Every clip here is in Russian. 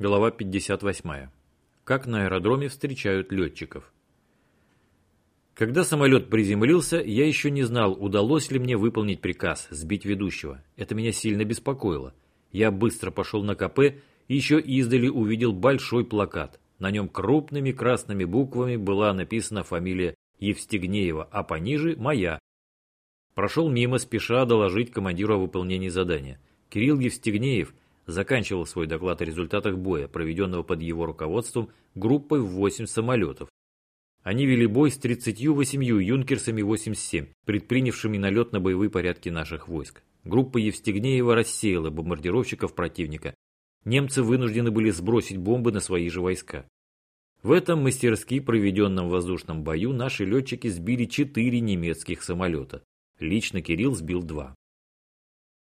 Глава 58. Как на аэродроме встречают летчиков. Когда самолет приземлился, я еще не знал, удалось ли мне выполнить приказ сбить ведущего. Это меня сильно беспокоило. Я быстро пошел на КП и еще издали увидел большой плакат. На нем крупными красными буквами была написана фамилия Евстигнеева, а пониже моя. Прошел мимо, спеша доложить командиру о выполнении задания. Кирилл Евстигнеев – заканчивал свой доклад о результатах боя, проведенного под его руководством группой в 8 самолетов. Они вели бой с 38 юнкерсами 87, предпринявшими налет на боевые порядки наших войск. Группа Евстигнеева рассеяла бомбардировщиков противника. Немцы вынуждены были сбросить бомбы на свои же войска. В этом мастерски проведенном воздушном бою наши летчики сбили 4 немецких самолета. Лично Кирилл сбил два.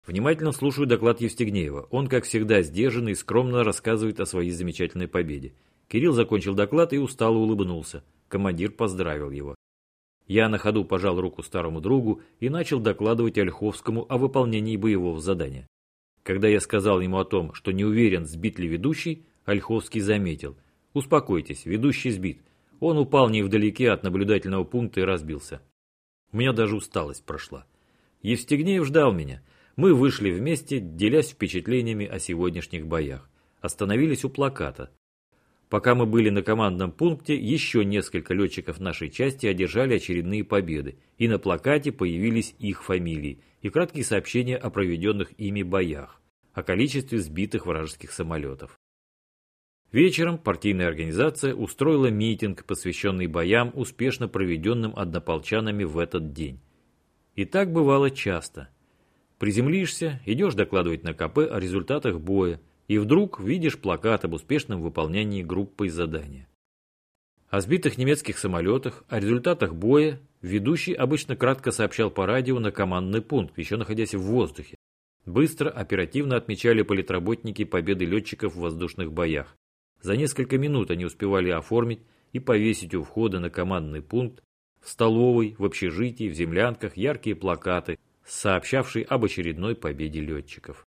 Внимательно слушаю доклад Евстигнеева. Он, как всегда, сдержанный и скромно рассказывает о своей замечательной победе. Кирилл закончил доклад и устало улыбнулся. Командир поздравил его. Я на ходу пожал руку старому другу и начал докладывать Ольховскому о выполнении боевого задания. Когда я сказал ему о том, что не уверен, сбит ли ведущий, Ольховский заметил. «Успокойтесь, ведущий сбит. Он упал невдалеке от наблюдательного пункта и разбился. У меня даже усталость прошла. Евстигнеев ждал меня. Мы вышли вместе, делясь впечатлениями о сегодняшних боях. Остановились у плаката. Пока мы были на командном пункте, еще несколько летчиков нашей части одержали очередные победы, и на плакате появились их фамилии и краткие сообщения о проведенных ими боях, о количестве сбитых вражеских самолетов. Вечером партийная организация устроила митинг, посвященный боям, успешно проведенным однополчанами в этот день. И так бывало часто. Приземлишься, идешь докладывать на КП о результатах боя, и вдруг видишь плакат об успешном выполнении группой задания. О сбитых немецких самолетах, о результатах боя ведущий обычно кратко сообщал по радио на командный пункт, еще находясь в воздухе. Быстро, оперативно отмечали политработники победы летчиков в воздушных боях. За несколько минут они успевали оформить и повесить у входа на командный пункт, в столовой, в общежитии, в землянках яркие плакаты, сообщавший об очередной победе летчиков.